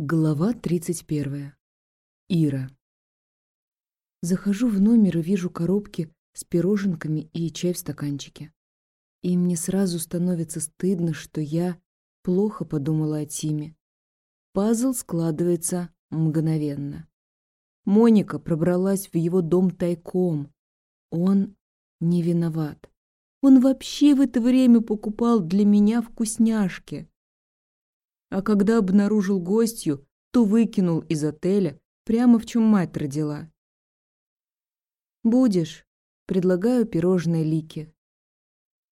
Глава 31. Ира. Захожу в номер и вижу коробки с пироженками и чай в стаканчике. И мне сразу становится стыдно, что я плохо подумала о Тиме. Пазл складывается мгновенно. Моника пробралась в его дом тайком. Он не виноват. Он вообще в это время покупал для меня вкусняшки а когда обнаружил гостью, то выкинул из отеля прямо в чем мать родила. «Будешь?» — предлагаю пирожное Лике.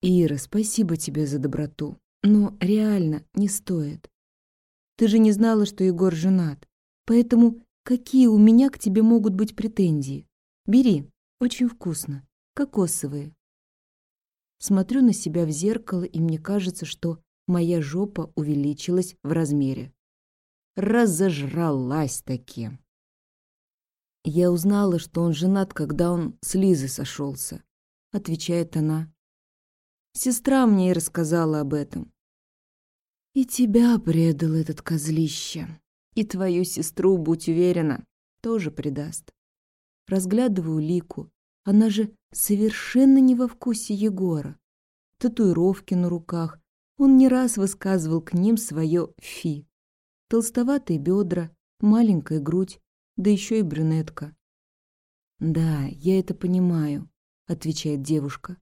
«Ира, спасибо тебе за доброту, но реально не стоит. Ты же не знала, что Егор женат, поэтому какие у меня к тебе могут быть претензии? Бери, очень вкусно, кокосовые». Смотрю на себя в зеркало, и мне кажется, что моя жопа увеличилась в размере. Разожралась-таки. Я узнала, что он женат, когда он с Лизой сошелся, отвечает она. Сестра мне и рассказала об этом. И тебя предал этот козлище. И твою сестру, будь уверена, тоже предаст. Разглядываю Лику. Она же совершенно не во вкусе Егора. Татуировки на руках, он не раз высказывал к ним свое «фи». Толстоватые бедра, маленькая грудь, да еще и брюнетка. «Да, я это понимаю», — отвечает девушка.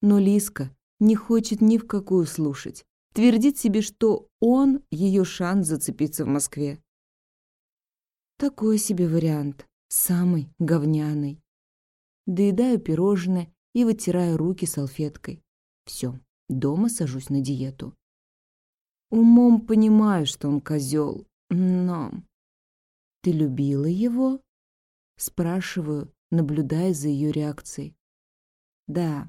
Но Лиска не хочет ни в какую слушать. Твердит себе, что он ее шанс зацепиться в Москве. Такой себе вариант, самый говняный. Доедаю пирожное и вытираю руки салфеткой. Все. Дома сажусь на диету. Умом понимаю, что он козел, но... Ты любила его? Спрашиваю, наблюдая за ее реакцией. Да,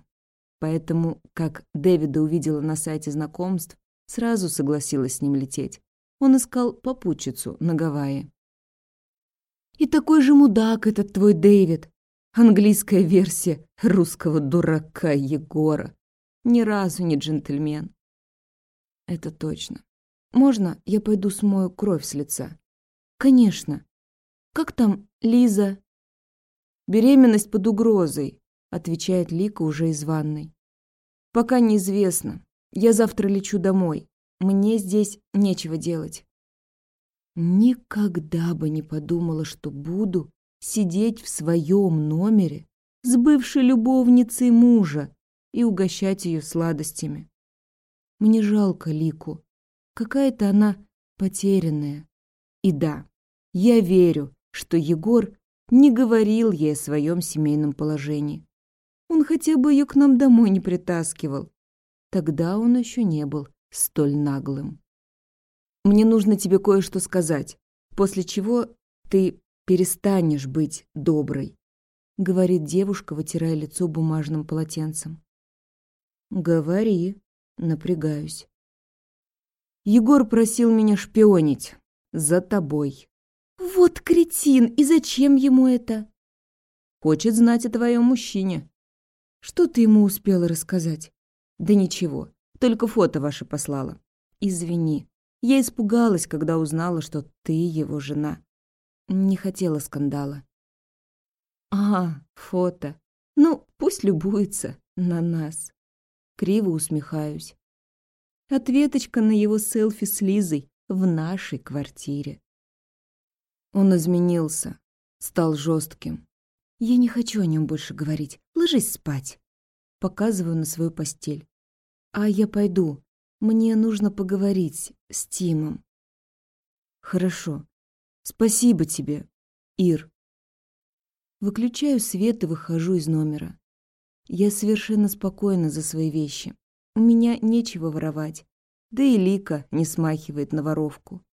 поэтому, как Дэвида увидела на сайте знакомств, сразу согласилась с ним лететь. Он искал попутчицу на Гавайи. И такой же мудак этот твой Дэвид. Английская версия русского дурака Егора. Ни разу не джентльмен. Это точно. Можно я пойду смою кровь с лица? Конечно. Как там Лиза? Беременность под угрозой, отвечает Лика уже из ванной. Пока неизвестно. Я завтра лечу домой. Мне здесь нечего делать. Никогда бы не подумала, что буду сидеть в своем номере с бывшей любовницей мужа, и угощать ее сладостями. Мне жалко Лику. Какая-то она потерянная. И да, я верю, что Егор не говорил ей о своем семейном положении. Он хотя бы ее к нам домой не притаскивал. Тогда он еще не был столь наглым. Мне нужно тебе кое-что сказать, после чего ты перестанешь быть доброй, говорит девушка, вытирая лицо бумажным полотенцем. «Говори», — напрягаюсь. «Егор просил меня шпионить. За тобой». «Вот кретин! И зачем ему это?» «Хочет знать о твоем мужчине». «Что ты ему успела рассказать?» «Да ничего, только фото ваше послала. Извини, я испугалась, когда узнала, что ты его жена. Не хотела скандала». «А, фото. Ну, пусть любуется на нас». Криво усмехаюсь. Ответочка на его селфи с Лизой в нашей квартире. Он изменился, стал жестким. Я не хочу о нем больше говорить. Ложись спать. Показываю на свою постель. А я пойду. Мне нужно поговорить с Тимом. Хорошо. Спасибо тебе, Ир. Выключаю свет и выхожу из номера. Я совершенно спокойна за свои вещи. У меня нечего воровать. Да и Лика не смахивает на воровку.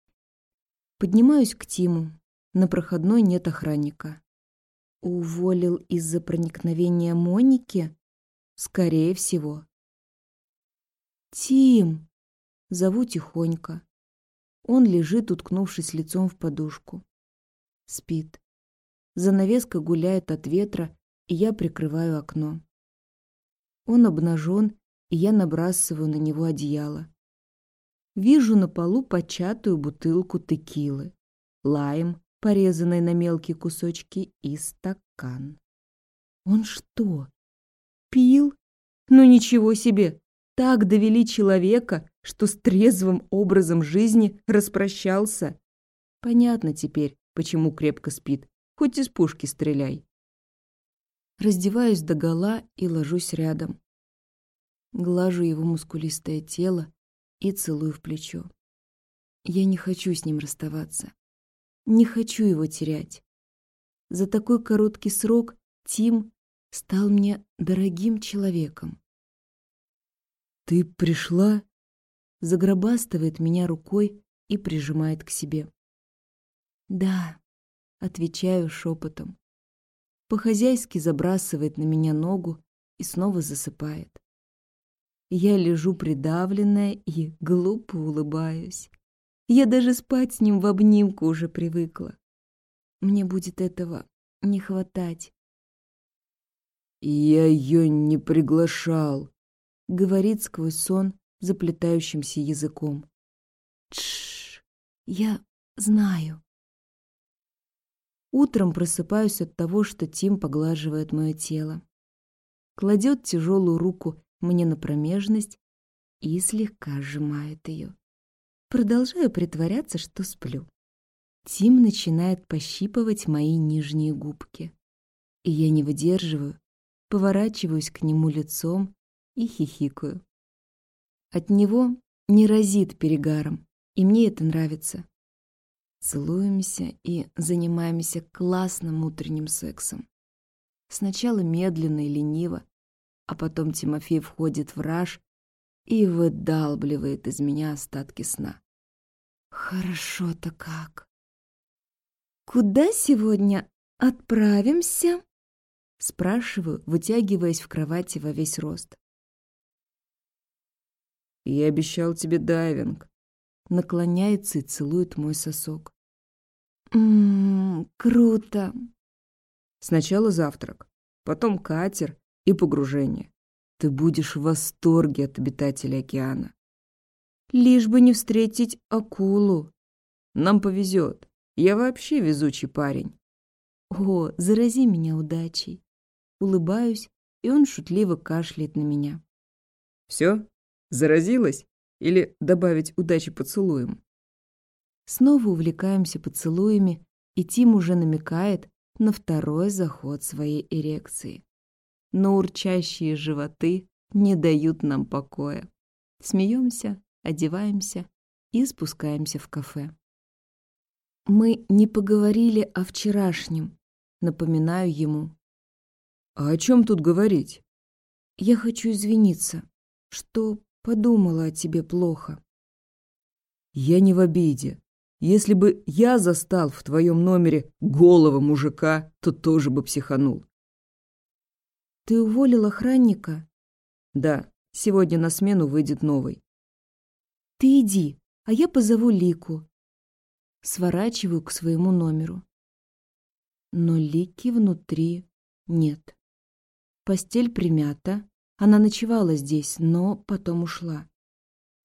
Поднимаюсь к Тиму. На проходной нет охранника. Уволил из-за проникновения Моники? Скорее всего. «Тим!» Зову тихонько. Он лежит, уткнувшись лицом в подушку. Спит. Занавеска гуляет от ветра, и я прикрываю окно. Он обнажен, и я набрасываю на него одеяло. Вижу на полу початую бутылку текилы, лайм, порезанный на мелкие кусочки, и стакан. Он что, пил? Ну ничего себе! Так довели человека, что с трезвым образом жизни распрощался. Понятно теперь, почему крепко спит, хоть из пушки стреляй. Раздеваюсь догола и ложусь рядом. Глажу его мускулистое тело и целую в плечо. Я не хочу с ним расставаться. Не хочу его терять. За такой короткий срок Тим стал мне дорогим человеком. «Ты пришла?» Загробастывает меня рукой и прижимает к себе. «Да», — отвечаю шепотом. По-хозяйски забрасывает на меня ногу и снова засыпает. Я лежу придавленная и глупо улыбаюсь. Я даже спать с ним в обнимку уже привыкла. Мне будет этого не хватать. «Я ее не приглашал», — говорит сквозь сон заплетающимся языком. Тш, я знаю. Утром просыпаюсь от того, что Тим поглаживает мое тело. Кладет тяжелую руку мне на промежность и слегка сжимает ее. Продолжаю притворяться, что сплю. Тим начинает пощипывать мои нижние губки. И я не выдерживаю, поворачиваюсь к нему лицом и хихикаю. От него не разит перегаром, и мне это нравится. Целуемся и занимаемся классным утренним сексом. Сначала медленно и лениво, а потом Тимофей входит в раж и выдалбливает из меня остатки сна. Хорошо-то как. «Куда сегодня отправимся?» Спрашиваю, вытягиваясь в кровати во весь рост. «Я обещал тебе дайвинг». Наклоняется и целует мой сосок. «Ммм, круто!» Сначала завтрак, потом катер и погружение. Ты будешь в восторге от обитателей океана. Лишь бы не встретить акулу. Нам повезет. Я вообще везучий парень. О, зарази меня удачей. Улыбаюсь, и он шутливо кашляет на меня. Все? Заразилась? Или добавить удачи поцелуем? Снова увлекаемся поцелуями, и Тим уже намекает на второй заход своей эрекции но урчащие животы не дают нам покоя. Смеемся, одеваемся и спускаемся в кафе. Мы не поговорили о вчерашнем, напоминаю ему. А о чем тут говорить? Я хочу извиниться, что подумала о тебе плохо. Я не в обиде. Если бы я застал в твоем номере голого мужика, то тоже бы психанул. Ты уволил охранника? Да, сегодня на смену выйдет новый. Ты иди, а я позову Лику. Сворачиваю к своему номеру. Но Лики внутри нет. Постель примята. Она ночевала здесь, но потом ушла.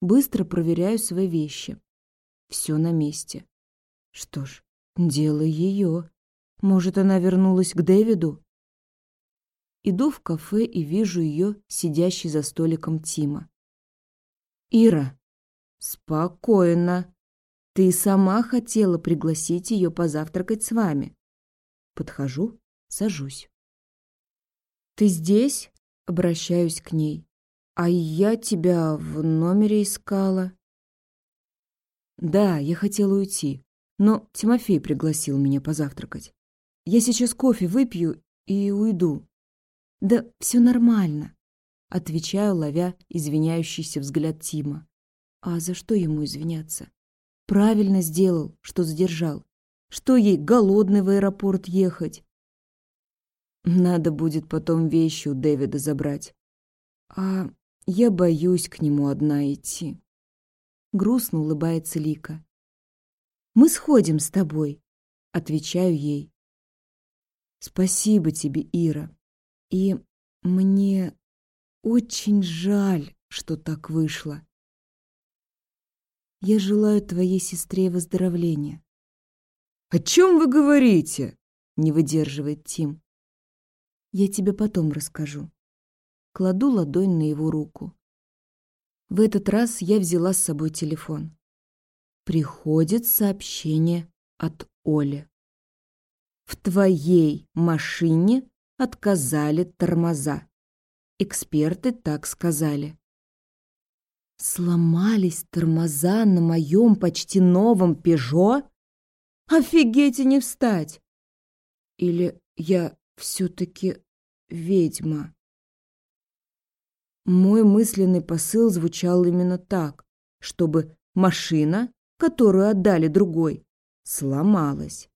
Быстро проверяю свои вещи. Все на месте. Что ж, дело ее. Может, она вернулась к Дэвиду? Иду в кафе и вижу ее, сидящей за столиком Тима. «Ира, спокойно. Ты сама хотела пригласить ее позавтракать с вами». Подхожу, сажусь. «Ты здесь?» — обращаюсь к ней. «А я тебя в номере искала». «Да, я хотела уйти, но Тимофей пригласил меня позавтракать. Я сейчас кофе выпью и уйду». «Да все нормально», — отвечаю, ловя извиняющийся взгляд Тима. «А за что ему извиняться? Правильно сделал, что задержал. Что ей, голодный в аэропорт ехать?» «Надо будет потом вещи у Дэвида забрать. А я боюсь к нему одна идти». Грустно улыбается Лика. «Мы сходим с тобой», — отвечаю ей. «Спасибо тебе, Ира», и мне очень жаль, что так вышло. Я желаю твоей сестре выздоровления. «О чем вы говорите?» — не выдерживает Тим. Я тебе потом расскажу. Кладу ладонь на его руку. В этот раз я взяла с собой телефон. Приходит сообщение от Оли. В твоей машине отказали тормоза. Эксперты так сказали. Сломались тормоза на моем почти новом «Пежо»? Офигеть и не встать! Или я все-таки ведьма? Мой мысленный посыл звучал именно так, чтобы машина, которую отдали другой, сломалась.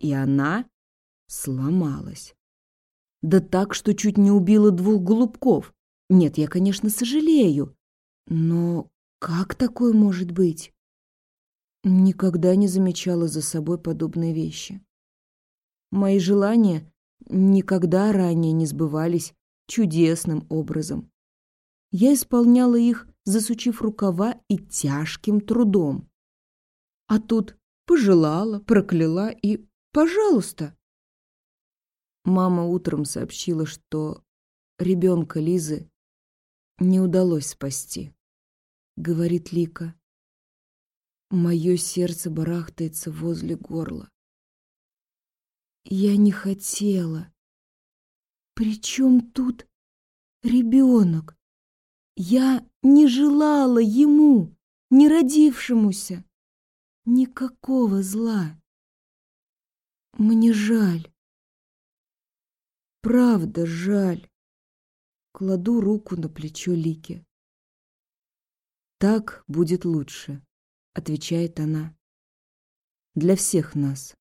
И она сломалась. Да так, что чуть не убила двух голубков. Нет, я, конечно, сожалею. Но как такое может быть? Никогда не замечала за собой подобные вещи. Мои желания никогда ранее не сбывались чудесным образом. Я исполняла их, засучив рукава и тяжким трудом. А тут пожелала, прокляла и «пожалуйста». Мама утром сообщила, что ребенка Лизы не удалось спасти, говорит Лика. Мое сердце барахтается возле горла. Я не хотела. Причем тут ребенок? Я не желала ему, не родившемуся, никакого зла. Мне жаль. Правда жаль. Кладу руку на плечо Лики. Так будет лучше, отвечает она. Для всех нас.